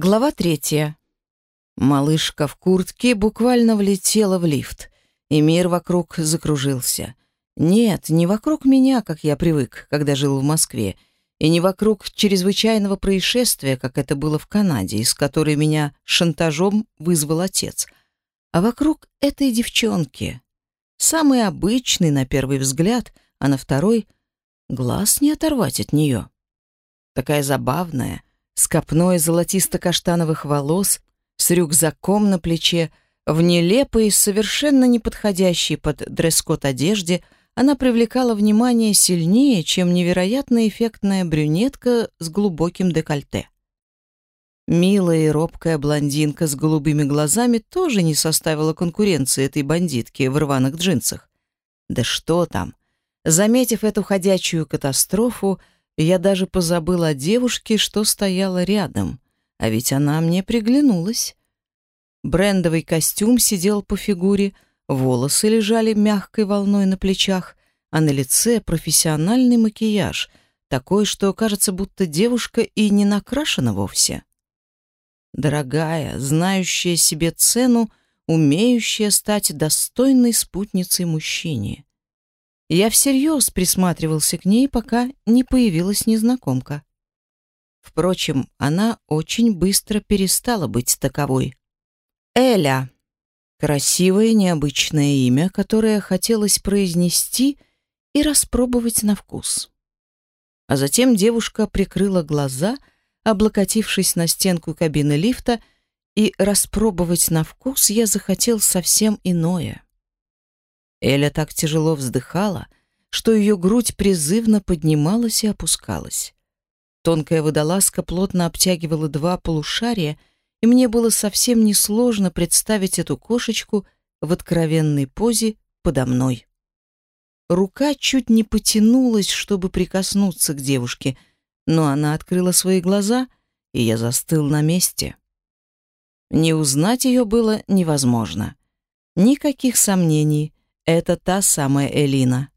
Глава третья. Малышка в куртке буквально влетела в лифт, и мир вокруг закружился. Нет, не вокруг меня, как я привык, когда жил в Москве, и не вокруг чрезвычайного происшествия, как это было в Канаде, из которой меня шантажом вызвал отец, а вокруг этой девчонки. Самый обычный на первый взгляд, а на второй — глаз не оторвать от нее. Такая забавная — с копной золотисто-каштановых волос, с рюкзаком на плече, в нелепой, совершенно неподходящей под дресс-код одежде, она привлекала внимание сильнее, чем невероятно эффектная брюнетка с глубоким декольте. Милая и робкая блондинка с голубыми глазами тоже не составила конкуренции этой бандитке в рваных джинсах. Да что там! Заметив эту ходячую катастрофу, я даже позабыл о девушке, что стояла рядом, а ведь она мне приглянулась. Брендовый костюм сидел по фигуре, волосы лежали мягкой волной на плечах, а на лице профессиональный макияж, такой, что кажется, будто девушка и не накрашена вовсе. Дорогая, знающая себе цену, умеющая стать достойной спутницей мужчине. Я всерьез присматривался к ней, пока не появилась незнакомка. Впрочем, она очень быстро перестала быть таковой. Эля. Красивое, необычное имя, которое хотелось произнести и распробовать на вкус. А затем девушка прикрыла глаза, облокотившись на стенку кабины лифта, и распробовать на вкус я захотел совсем иное. Эля так тяжело вздыхала, что ее грудь призывно поднималась и опускалась. Тонкая водолазка плотно обтягивала два полушария, и мне было совсем несложно представить эту кошечку в откровенной позе подо мной. Рука чуть не потянулась, чтобы прикоснуться к девушке, но она открыла свои глаза, и я застыл на месте. Не узнать ее было невозможно. Никаких сомнений — это та самая Элина.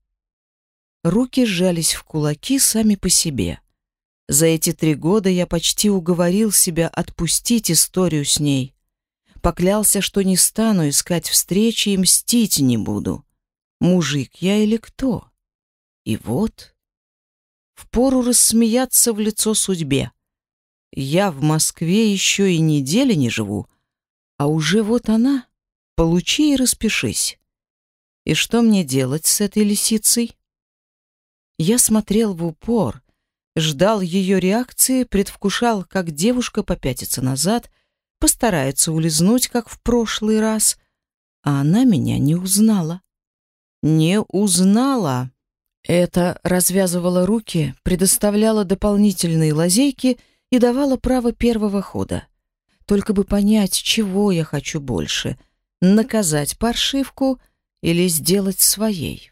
Руки сжались в кулаки сами по себе. За эти три года я почти уговорил себя отпустить историю с ней. Поклялся, что не стану искать встречи и мстить не буду. Мужик я или кто? И вот... Впору рассмеяться в лицо судьбе. Я в Москве еще и недели не живу, а уже вот она. Получи и распишись. И что мне делать с этой лисицей? Я смотрел в упор, ждал ее реакции, предвкушал, как девушка попятится назад, постарается улизнуть, как в прошлый раз, а она меня не узнала. Не узнала. Это развязывало руки, предоставляло дополнительные лазейки и давало право первого хода. Только бы понять, чего я хочу больше — наказать паршивку — или сделать своей.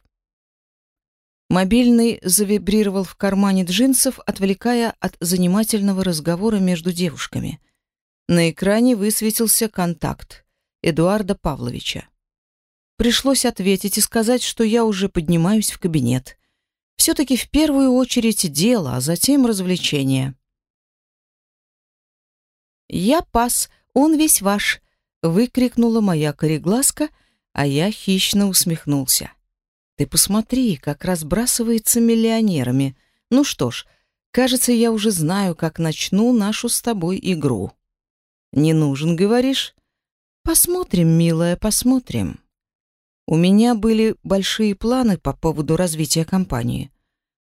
Мобильный завибрировал в кармане джинсов, отвлекая от занимательного разговора между девушками. На экране высветился контакт Эдуарда Павловича. Пришлось ответить и сказать, что я уже поднимаюсь в кабинет. Все-таки в первую очередь дело, а затем развлечение. «Я пас, он весь ваш!» — выкрикнула моя кореглазка — а я хищно усмехнулся. Ты посмотри, как разбрасывается миллионерами. Ну что ж, кажется, я уже знаю, как начну нашу с тобой игру. Не нужен, говоришь? Посмотрим, милая, посмотрим. У меня были большие планы по поводу развития компании.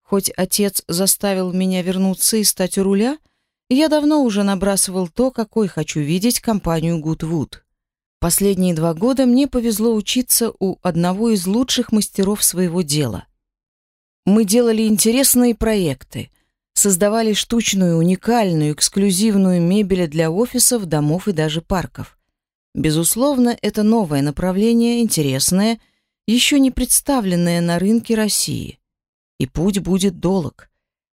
Хоть отец заставил меня вернуться и стать у руля, я давно уже набрасывал то, какой хочу видеть компанию Гудвуд. Последние два года мне повезло учиться у одного из лучших мастеров своего дела. Мы делали интересные проекты, создавали штучную, уникальную, эксклюзивную мебель для офисов, домов и даже парков. Безусловно, это новое направление, интересное, еще не представленное на рынке России. И путь будет долг.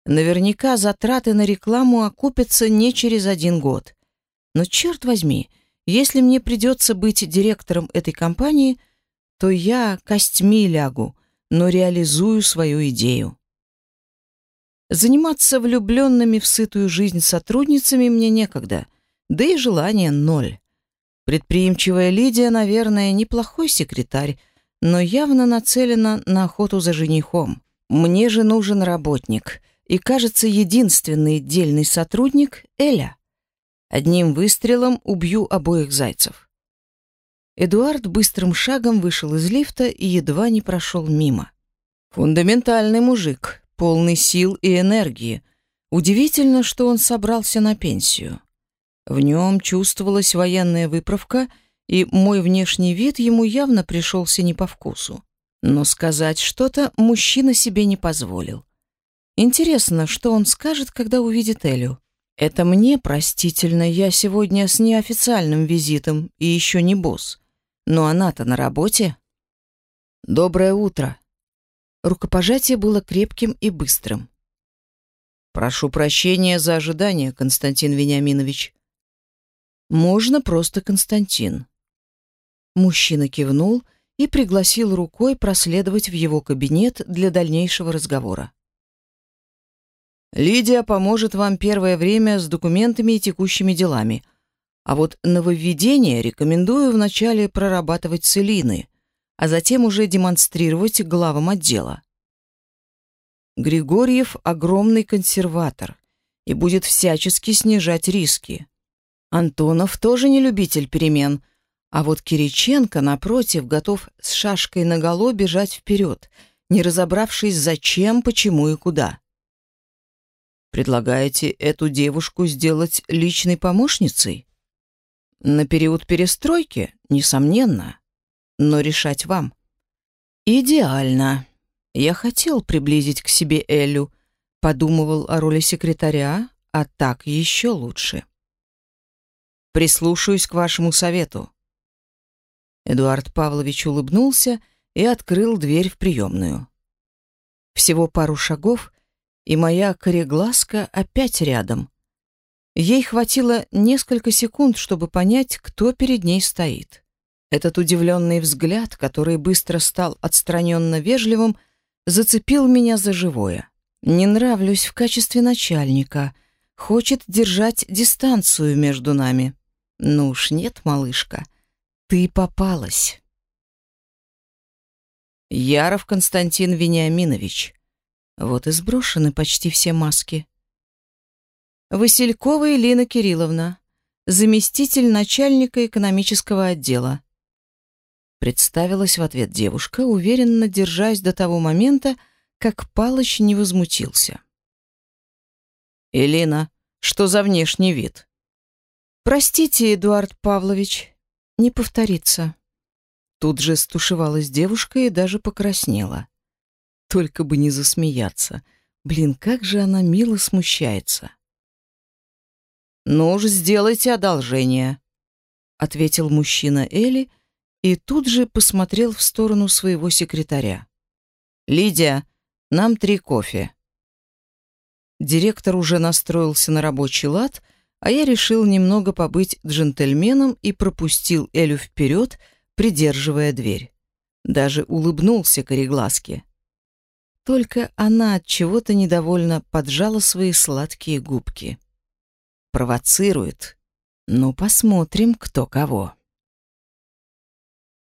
Наверняка затраты на рекламу окупятся не через один год. Но черт возьми, если мне придется быть директором этой компании, то я костьми лягу, но реализую свою идею. Заниматься влюбленными в сытую жизнь сотрудницами мне некогда, да и желания ноль. Предприимчивая Лидия, наверное, неплохой секретарь, но явно нацелена на охоту за женихом. Мне же нужен работник, и, кажется, единственный дельный сотрудник — Эля. Одним выстрелом убью обоих зайцев. Эдуард быстрым шагом вышел из лифта и едва не прошел мимо. Фундаментальный мужик, полный сил и энергии. Удивительно, что он собрался на пенсию. В нем чувствовалась военная выправка, и мой внешний вид ему явно пришелся не по вкусу. Но сказать что-то мужчина себе не позволил. Интересно, что он скажет, когда увидит Элю. Это мне простительно, я сегодня с неофициальным визитом и еще не босс. Но она-то на работе. Доброе утро. Рукопожатие было крепким и быстрым. Прошу прощения за ожидание, Константин Вениаминович. Можно просто Константин. Мужчина кивнул и пригласил рукой проследовать в его кабинет для дальнейшего разговора. Лидия поможет вам первое время с документами и текущими делами. А вот нововведение рекомендую вначале прорабатывать с Элиной, а затем уже демонстрировать главам отдела. Григорьев — огромный консерватор и будет всячески снижать риски. Антонов тоже не любитель перемен, а вот Кириченко, напротив, готов с шашкой наголо бежать вперед, не разобравшись, зачем, почему и куда. Предлагаете эту девушку сделать личной помощницей? На период перестройки, несомненно, но решать вам. Идеально. Я хотел приблизить к себе Элю, подумывал о роли секретаря, а так еще лучше. Прислушаюсь к вашему совету. Эдуард Павлович улыбнулся и открыл дверь в приемную. Всего пару шагов, и моя кореглазка опять рядом. Ей хватило несколько секунд, чтобы понять, кто перед ней стоит. Этот удивленный взгляд, который быстро стал отстраненно вежливым, зацепил меня за живое. Не нравлюсь в качестве начальника, хочет держать дистанцию между нами. Ну уж нет, малышка, ты попалась. Яров Константин Вениаминович. Вот и сброшены почти все маски. Василькова Елена Кирилловна, заместитель начальника экономического отдела. Представилась в ответ девушка, уверенно держась до того момента, как Палыч не возмутился. «Елена, что за внешний вид?» «Простите, Эдуард Павлович, не повторится». Тут же стушевалась девушка и даже покраснела. Только бы не засмеяться. Блин, как же она мило смущается. «Ну уж сделайте одолжение», — ответил мужчина Эли и тут же посмотрел в сторону своего секретаря. «Лидия, нам три кофе». Директор уже настроился на рабочий лад, а я решил немного побыть джентльменом и пропустил Элю вперед, придерживая дверь. Даже улыбнулся кореглазке. Только она от чего-то недовольно поджала свои сладкие губки. Провоцирует. Ну, посмотрим, кто кого.